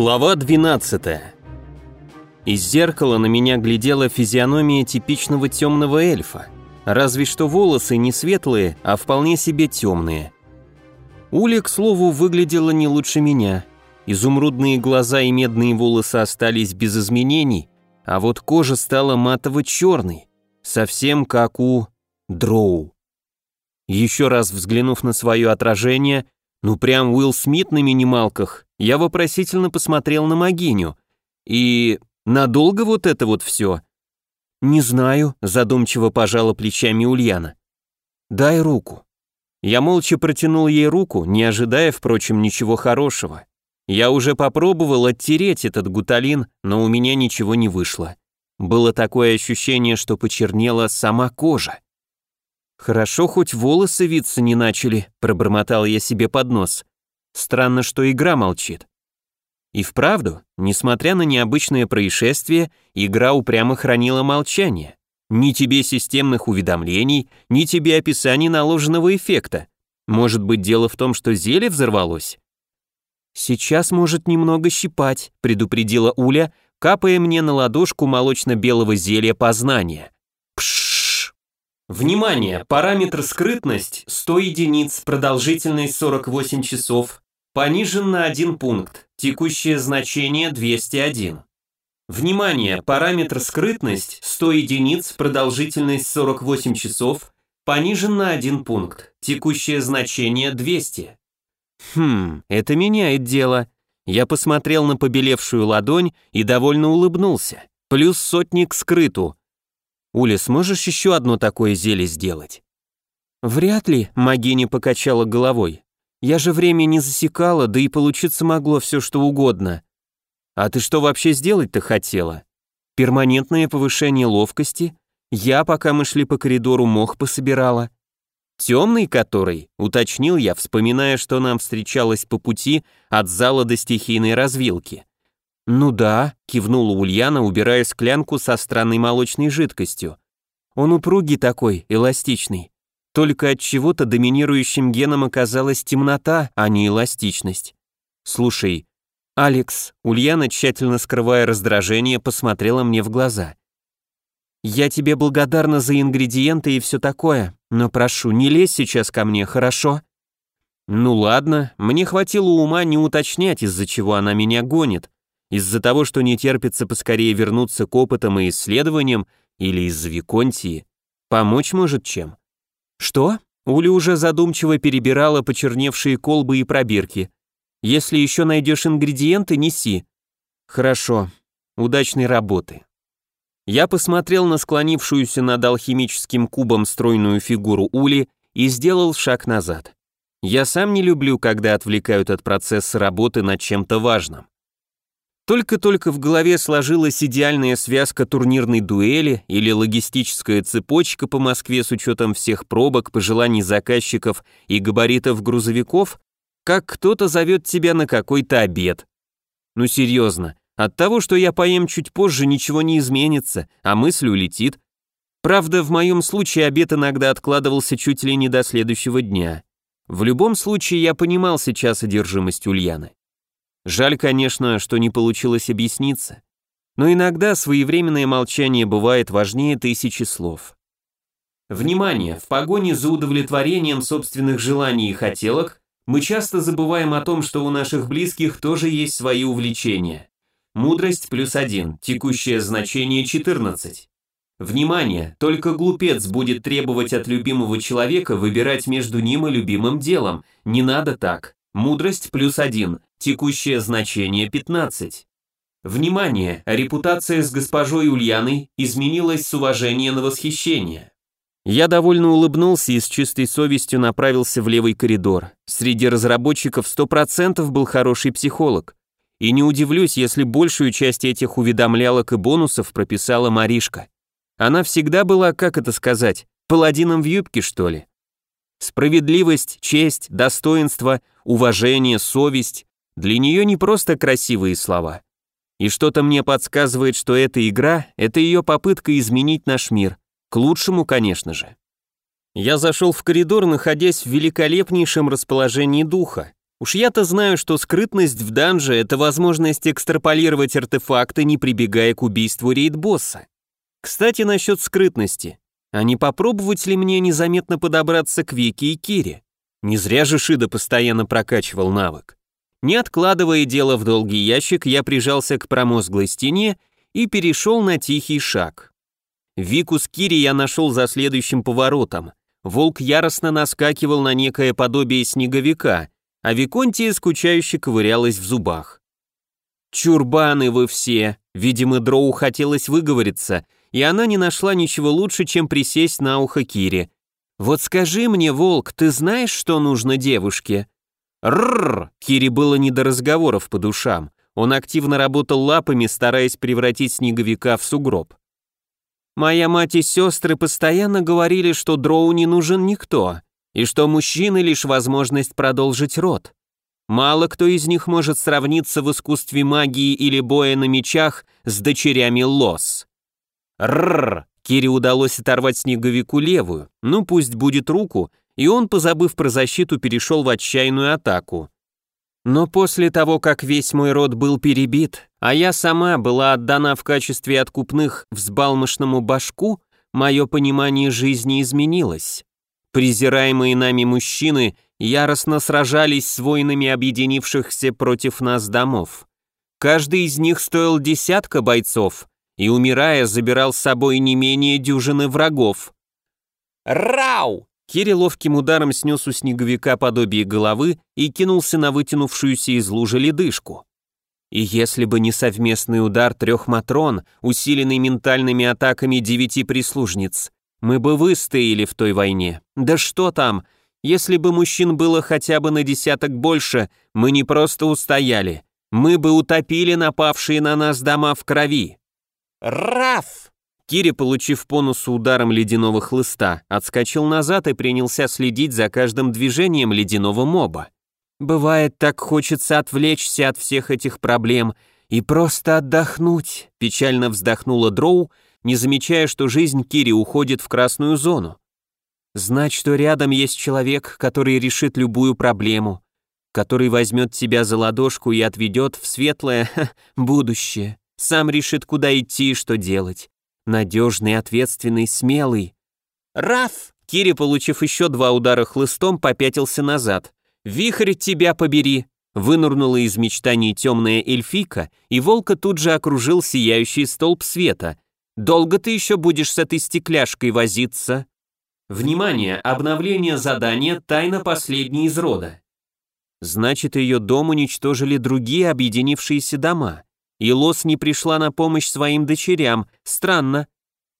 Глава 12. Из зеркала на меня глядела физиономия типичного темного эльфа, разве что волосы не светлые, а вполне себе темные. Уля, к слову, выглядела не лучше меня. Изумрудные глаза и медные волосы остались без изменений, а вот кожа стала матово-черной, совсем как у дроу. Еще раз взглянув на свое отражение, ну прям Уилл Смит на минималках, я вопросительно посмотрел на Магиню. И надолго вот это вот все? Не знаю, задумчиво пожала плечами Ульяна. Дай руку. Я молча протянул ей руку, не ожидая, впрочем, ничего хорошего. Я уже попробовал оттереть этот гуталин, но у меня ничего не вышло. Было такое ощущение, что почернела сама кожа. «Хорошо, хоть волосы виться не начали», — пробормотал я себе под нос. Странно, что игра молчит. И вправду, несмотря на необычное происшествие, игра упрямо хранила молчание. Ни тебе системных уведомлений, ни тебе описаний наложенного эффекта. Может быть, дело в том, что зелье взорвалось? «Сейчас может немного щипать», — предупредила Уля, капая мне на ладошку молочно-белого зелья познания. Пшшш. Внимание! Параметр скрытность 100 единиц, продолжительность 48 часов, понижен на 1 пункт, текущее значение 201. Внимание! Параметр скрытность 100 единиц, продолжительность 48 часов, понижен на 1 пункт, текущее значение 200. Хм, это меняет дело. Я посмотрел на побелевшую ладонь и довольно улыбнулся. Плюс сотник скрыту. Уля, сможешь еще одно такое зелье сделать? Вряд ли, Магини покачала головой. Я же время не засекала, да и получиться могло все что угодно. А ты что вообще сделать-то хотела? Перманентное повышение ловкости? Я, пока мы шли по коридору, мох пособирала. Темный который, уточнил я, вспоминая, что нам встречалось по пути от зала до стихийной развилки. Ну да, кивнула Ульяна, убирая склянку со странной молочной жидкостью. Он упругий такой, эластичный. Только от чего-то доминирующим геном оказалась темнота, а не эластичность. Слушай, Алекс, Ульяна, тщательно скрывая раздражение, посмотрела мне в глаза. Я тебе благодарна за ингредиенты и все такое, но прошу, не лезь сейчас ко мне, хорошо? Ну ладно, мне хватило ума не уточнять, из-за чего она меня гонит. Из-за того, что не терпится поскорее вернуться к опытам и исследованиям, или из-за Виконтии. Помочь может чем? Что? Уля уже задумчиво перебирала почерневшие колбы и пробирки. Если еще найдешь ингредиенты, неси. Хорошо. Удачной работы. Я посмотрел на склонившуюся над алхимическим кубом стройную фигуру Ули и сделал шаг назад. Я сам не люблю, когда отвлекают от процесса работы над чем-то важным. Только-только в голове сложилась идеальная связка турнирной дуэли или логистическая цепочка по Москве с учетом всех пробок, пожеланий заказчиков и габаритов грузовиков, как кто-то зовет тебя на какой-то обед. Ну серьезно, от того, что я поем чуть позже, ничего не изменится, а мысль улетит. Правда, в моем случае обед иногда откладывался чуть ли не до следующего дня. В любом случае, я понимал сейчас одержимость Ульяны. Жаль, конечно, что не получилось объясниться. Но иногда своевременное молчание бывает важнее тысячи слов. Внимание! В погоне за удовлетворением собственных желаний и хотелок мы часто забываем о том, что у наших близких тоже есть свои увлечения. Мудрость плюс 1, текущее значение 14. Внимание, только глупец будет требовать от любимого человека выбирать между ним и любимым делом. Не надо так. Мудрость плюс 1, текущее значение 15. Внимание, репутация с госпожой Ульяной изменилась с уважения на восхищение. Я довольно улыбнулся и с чистой совестью направился в левый коридор. Среди разработчиков 100% был хороший психолог. И не удивлюсь, если большую часть этих уведомлялок и бонусов прописала Маришка. Она всегда была, как это сказать, паладином в юбке, что ли? Справедливость, честь, достоинство, уважение, совесть – для нее не просто красивые слова. И что-то мне подсказывает, что эта игра – это ее попытка изменить наш мир. К лучшему, конечно же. Я зашел в коридор, находясь в великолепнейшем расположении духа. Уж я-то знаю, что скрытность в данже — это возможность экстраполировать артефакты, не прибегая к убийству рейд-босса. Кстати, насчет скрытности. А не попробовать ли мне незаметно подобраться к Вике и Кире? Не зря же Шида постоянно прокачивал навык. Не откладывая дело в долгий ящик, я прижался к промозглой стене и перешел на тихий шаг. Вику с Кири я нашел за следующим поворотом. Волк яростно наскакивал на некое подобие снеговика, а Виконтия скучающе ковырялась в зубах. «Чурбаны вы все!» Видимо, Дроу хотелось выговориться, и она не нашла ничего лучше, чем присесть на ухо Кире. «Вот скажи мне, Волк, ты знаешь, что нужно девушке?» Рррр! Кире было не до разговоров по душам. Он активно работал лапами, стараясь превратить снеговика в сугроб. Моя мать и сестры постоянно говорили, что дроу не нужен никто, и что мужчины лишь возможность продолжить род. Мало кто из них может сравниться в искусстве магии или боя на мечах с дочерями Лос. Рррр! Кире удалось оторвать снеговику левую, ну пусть будет руку, и он, позабыв про защиту, перешел в отчаянную атаку. Но после того, как весь мой род был перебит, а я сама была отдана в качестве откупных взбалмошному башку, мое понимание жизни изменилось. Презираемые нами мужчины яростно сражались с воинами объединившихся против нас домов. Каждый из них стоил десятка бойцов, и, умирая, забирал с собой не менее дюжины врагов. «Рау!» Кири ловким ударом снес у снеговика подобие головы и кинулся на вытянувшуюся из лужи ледышку. И если бы не совместный удар трех матрон, усиленный ментальными атаками девяти прислужниц, мы бы выстояли в той войне. Да что там, если бы мужчин было хотя бы на десяток больше, мы не просто устояли, мы бы утопили напавшие на нас дома в крови. «Раф!» Кири, получив по носу ударом ледяного хлыста, отскочил назад и принялся следить за каждым движением ледяного моба. «Бывает, так хочется отвлечься от всех этих проблем и просто отдохнуть», печально вздохнула Дроу, не замечая, что жизнь Кири уходит в красную зону. «Знать, что рядом есть человек, который решит любую проблему, который возьмет тебя за ладошку и отведет в светлое будущее, сам решит, куда идти и что делать. Надежный, ответственный, смелый. «Раф!» Кири, получив еще два удара хлыстом, попятился назад. «Вихрь тебя побери!» Вынурнула из мечтаний темная эльфика, и волка тут же окружил сияющий столб света. «Долго ты еще будешь с этой стекляшкой возиться?» Внимание! Обновление задания «Тайна последней из рода». Значит, ее дом уничтожили другие объединившиеся дома. И Лос не пришла на помощь своим дочерям, странно.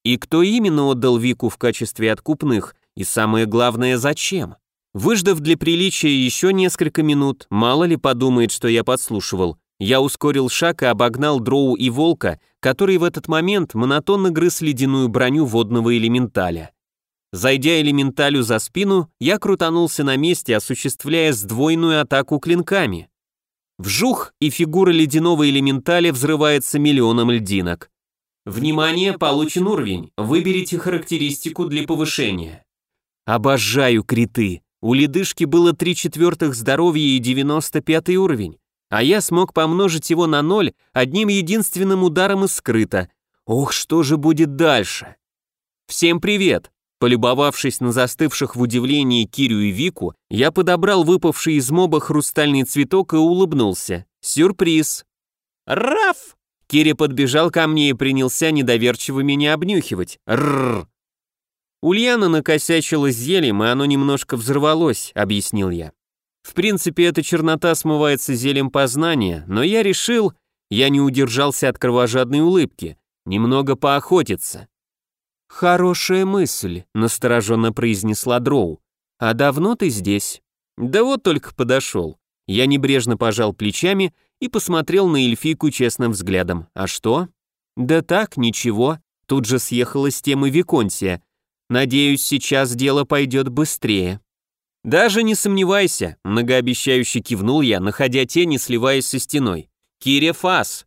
И кто именно отдал Вику в качестве откупных, и самое главное, зачем? Выждав для приличия еще несколько минут, мало ли подумает, что я подслушивал, я ускорил шаг и обогнал Дроу и Волка, который в этот момент монотонно грыз ледяную броню водного элементаля. Зайдя элементалю за спину, я крутанулся на месте, осуществляя сдвоенную атаку клинками. Вжух, и фигура ледяного элементаля взрывается миллионом льдинок. Внимание, получен уровень. Выберите характеристику для повышения. Обожаю криты. У ледышки было 3 четвертых здоровья и 95 уровень, а я смог помножить его на ноль одним единственным ударом из скрыта. Ох, что же будет дальше? Всем привет! Полюбовавшись на застывших в удивлении Кирю и Вику, я подобрал выпавший из моба хрустальный цветок и улыбнулся. Сюрприз! «Раф!» Кири подбежал ко мне и принялся недоверчиво меня обнюхивать. «Рррр!» Ульяна накосячила зельем, и оно немножко взорвалось, объяснил я. В принципе, эта чернота смывается зельем познания, но я решил, я не удержался от кровожадной улыбки, немного поохотиться. «Хорошая мысль», — настороженно произнесла Дроу. «А давно ты здесь?» «Да вот только подошел». Я небрежно пожал плечами и посмотрел на эльфийку честным взглядом. «А что?» «Да так, ничего». Тут же съехала с темы Виконтия. «Надеюсь, сейчас дело пойдет быстрее». «Даже не сомневайся», — многообещающе кивнул я, находя тени, сливаясь со стеной. «Кире Фас!»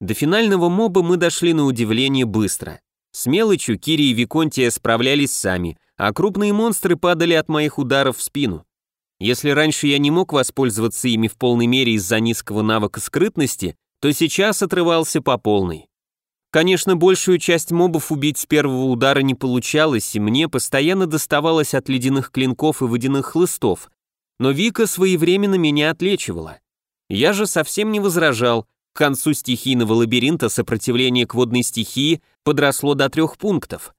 До финального моба мы дошли на удивление быстро. С мелочью Кири и Виконтия справлялись сами, а крупные монстры падали от моих ударов в спину. Если раньше я не мог воспользоваться ими в полной мере из-за низкого навыка скрытности, то сейчас отрывался по полной. Конечно, большую часть мобов убить с первого удара не получалось, и мне постоянно доставалось от ледяных клинков и водяных хлыстов, но Вика своевременно меня отлечивала. Я же совсем не возражал, к концу стихийного лабиринта сопротивление к водной стихии подросло до трех пунктов.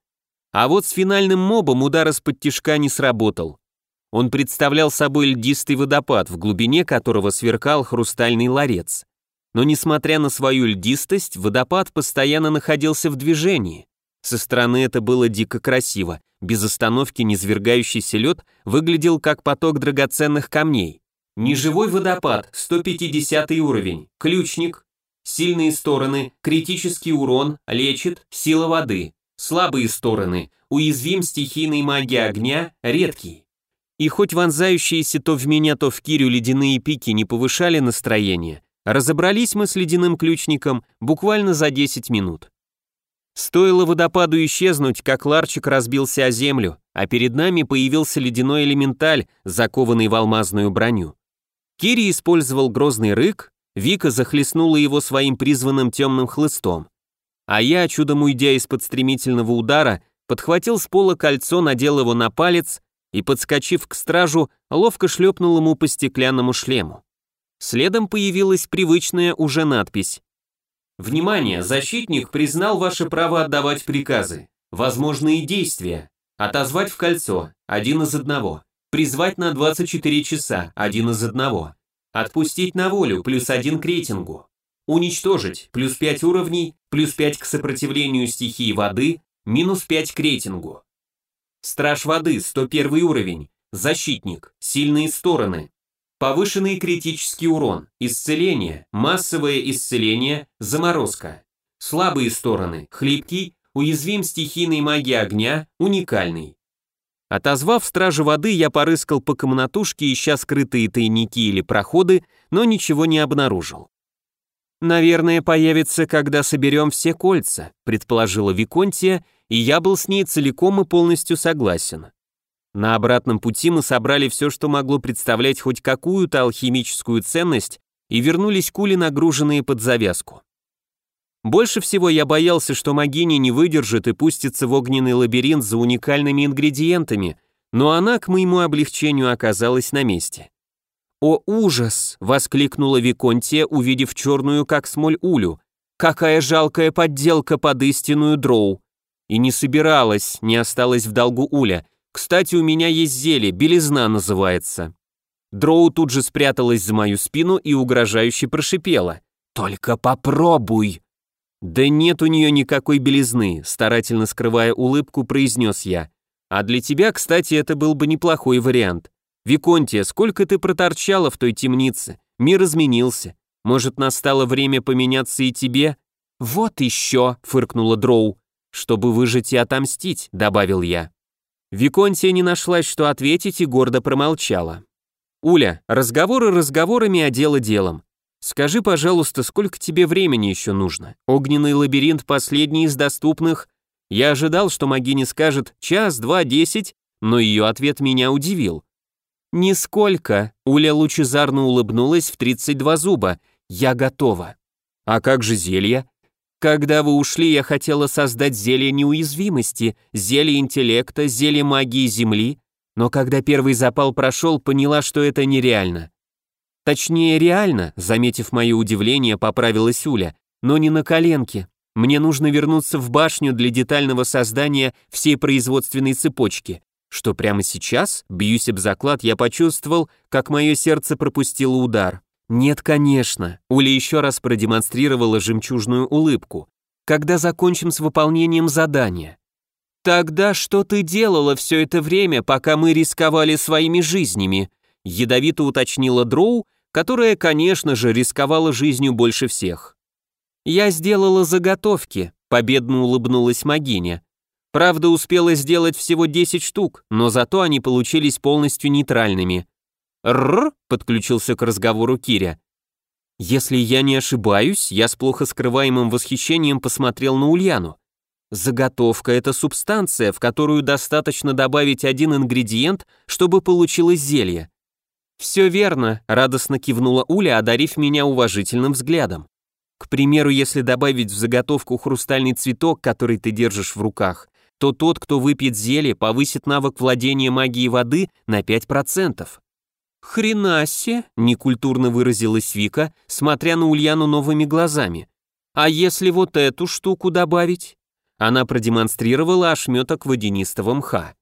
А вот с финальным мобом удар из-под тишка не сработал. Он представлял собой льдистый водопад, в глубине которого сверкал хрустальный ларец. Но несмотря на свою льдистость, водопад постоянно находился в движении. Со стороны это было дико красиво. Без остановки низвергающийся лед выглядел как поток драгоценных камней. Неживой водопад, 150 уровень, ключник, сильные стороны, критический урон, лечит, сила воды, слабые стороны, уязвим стихийной магии огня, редкий. И хоть вонзающиеся то в меня, то в Кирю ледяные пики не повышали настроение, разобрались мы с ледяным ключником буквально за 10 минут. Стоило водопаду исчезнуть, как ларчик разбился о землю, а перед нами появился ледяной элементаль, закованный в алмазную броню. Кири использовал грозный рык, Вика захлестнула его своим призванным темным хлыстом. А я, чудом уйдя из-под стремительного удара, подхватил с пола кольцо, надел его на палец и, подскочив к стражу, ловко шлепнул ему по стеклянному шлему. Следом появилась привычная уже надпись. «Внимание! Защитник признал ваше право отдавать приказы. Возможные действия. Отозвать в кольцо. Один из одного. Призвать на 24 часа. Один из одного. Отпустить на волю. Плюс один к рейтингу. Уничтожить. Плюс 5 уровней. Плюс 5 к сопротивлению стихии воды. Минус 5 к рейтингу. Страж воды, 101 уровень. Защитник. Сильные стороны. Повышенный критический урон. Исцеление. Массовое исцеление. Заморозка. Слабые стороны. Хлипкий. Уязвим стихийной магии огня. Уникальный. Отозвав стражи воды, я порыскал по комнатушке, ища скрытые тайники или проходы, но ничего не обнаружил. «Наверное, появится, когда соберем все кольца», предположила Виконтия и я был с ней целиком и полностью согласен. На обратном пути мы собрали все, что могло представлять хоть какую-то алхимическую ценность, и вернулись кули, нагруженные под завязку. Больше всего я боялся, что Магини не выдержит и пустится в огненный лабиринт за уникальными ингредиентами, но она, к моему облегчению, оказалась на месте. «О, ужас!» — воскликнула Виконтия, увидев черную, как смоль, улю. «Какая жалкая подделка под истинную дроу! И не собиралась, не осталась в долгу Уля. Кстати, у меня есть зелье, белизна называется. Дроу тут же спряталась за мою спину и угрожающе прошипела. «Только попробуй!» «Да нет у нее никакой белизны», старательно скрывая улыбку, произнес я. «А для тебя, кстати, это был бы неплохой вариант. Виконтия, сколько ты проторчала в той темнице? Мир изменился. Может, настало время поменяться и тебе?» «Вот еще», — фыркнула Дроу чтобы выжить и отомстить», — добавил я. Виконтия не нашлась, что ответить, и гордо промолчала. «Уля, разговоры разговорами, а дело делом. Скажи, пожалуйста, сколько тебе времени еще нужно? Огненный лабиринт последний из доступных. Я ожидал, что Магини скажет час, два, десять, но ее ответ меня удивил. «Нисколько», — Уля лучезарно улыбнулась в 32 зуба. «Я готова». «А как же зелье?» Когда вы ушли, я хотела создать зелье неуязвимости, зелье интеллекта, зелье магии Земли, но когда первый запал прошел, поняла, что это нереально. Точнее, реально, заметив мое удивление, поправилась Уля, но не на коленке. Мне нужно вернуться в башню для детального создания всей производственной цепочки, что прямо сейчас, бьюсь об заклад, я почувствовал, как мое сердце пропустило удар. Нет, конечно. Уля еще раз продемонстрировала жемчужную улыбку. Когда закончим с выполнением задания. Тогда что ты делала все это время, пока мы рисковали своими жизнями? Ядовито уточнила Дроу, которая, конечно же, рисковала жизнью больше всех. Я сделала заготовки, победно улыбнулась Магиня. Правда, успела сделать всего 10 штук, но зато они получились полностью нейтральными. «Рррр», — подключился к разговору Киря. «Если я не ошибаюсь, я с плохо скрываемым восхищением посмотрел на Ульяну. Заготовка — это субстанция, в которую достаточно добавить один ингредиент, чтобы получилось зелье. «Все верно», — радостно кивнула Уля, одарив меня уважительным взглядом. «К примеру, если добавить в заготовку хрустальный цветок, который ты держишь в руках, то тот, кто выпьет зелье, повысит навык владения магией воды на 5%. «Хренасе!» — некультурно выразилась Вика, смотря на Ульяну новыми глазами. «А если вот эту штуку добавить?» Она продемонстрировала ошметок водянистого мха.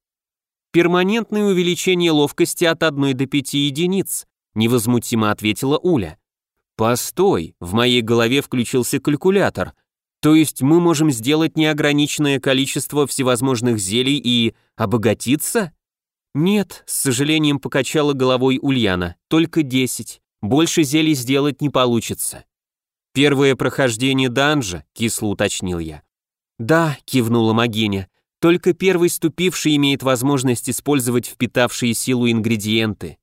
«Перманентное увеличение ловкости от 1 до 5 единиц», — невозмутимо ответила Уля. «Постой!» — в моей голове включился калькулятор. «То есть мы можем сделать неограниченное количество всевозможных зелий и обогатиться?» «Нет», — с сожалением покачала головой Ульяна, — «только десять. Больше зелий сделать не получится». «Первое прохождение данжа», — кисло уточнил я. «Да», — кивнула Магиня, — «только первый ступивший имеет возможность использовать впитавшие силу ингредиенты».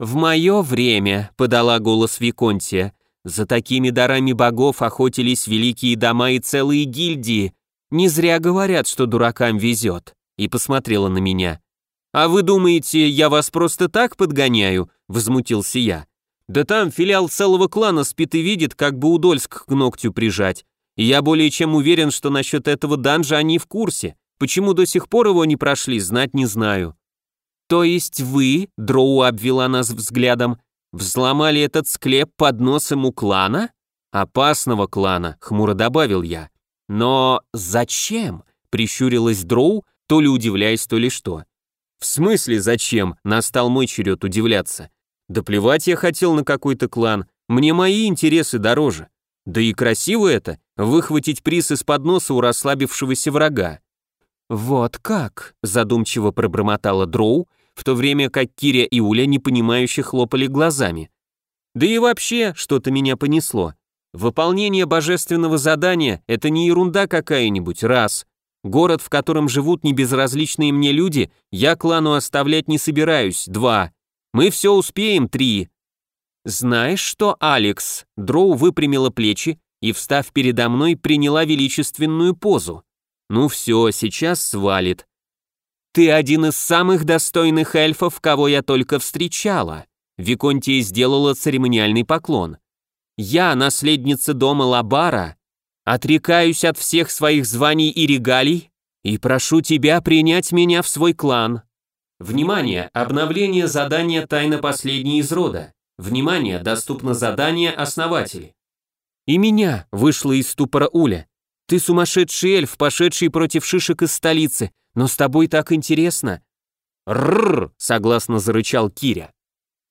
«В мое время», — подала голос Виконтия, — «за такими дарами богов охотились великие дома и целые гильдии. Не зря говорят, что дуракам везет», — и посмотрела на меня. «А вы думаете, я вас просто так подгоняю?» — возмутился я. «Да там филиал целого клана спит и видит, как бы Удольск к ногтю прижать. И я более чем уверен, что насчет этого данжа они в курсе. Почему до сих пор его не прошли, знать не знаю». «То есть вы, — Дроу обвела нас взглядом, — взломали этот склеп под носом у клана?» «Опасного клана», — хмуро добавил я. «Но зачем?» — прищурилась Дроу, то ли удивляясь, то ли что. «В смысле зачем?» – настал мой черед удивляться. «Да плевать я хотел на какой-то клан, мне мои интересы дороже. Да и красиво это – выхватить приз из-под носа у расслабившегося врага». «Вот как?» – задумчиво пробормотала Дроу, в то время как Киря и Уля непонимающе хлопали глазами. «Да и вообще, что-то меня понесло. Выполнение божественного задания – это не ерунда какая-нибудь, раз. Город, в котором живут небезразличные мне люди, я клану оставлять не собираюсь. Два. Мы все успеем. Три. Знаешь что, Алекс? Дроу выпрямила плечи и, встав передо мной, приняла величественную позу. Ну все, сейчас свалит. Ты один из самых достойных эльфов, кого я только встречала. Виконтия сделала церемониальный поклон. Я, наследница дома Лабара, Отрекаюсь от всех своих званий и регалий и прошу тебя принять меня в свой клан. Внимание! Обновление задания «Тайна последней из рода». Внимание! Доступно задание «Основатель». И меня вышла из ступора Уля. Ты сумасшедший эльф, пошедший против шишек из столицы, но с тобой так интересно. Рррр, согласно зарычал Киря.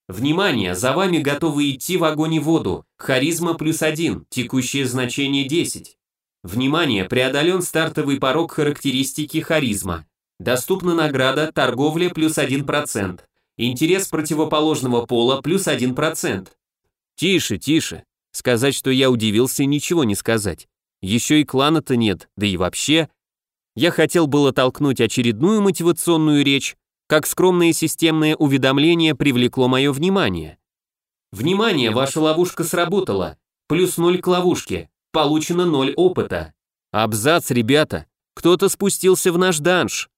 Внимание, за вами готовы идти в огонь и воду. Харизма плюс один, текущее значение 10. Внимание, преодолен стартовый порог характеристики харизма. Доступна награда торговля плюс 1%. Интерес противоположного пола плюс 1%. Тише, тише. Сказать, что я удивился, ничего не сказать. Еще и клана-то нет, да и вообще. Я хотел было толкнуть очередную мотивационную речь, как скромное системное уведомление привлекло мое внимание. Внимание, ваша ловушка сработала. Плюс ноль к ловушке. Получено ноль опыта. Абзац, ребята. Кто-то спустился в наш данж.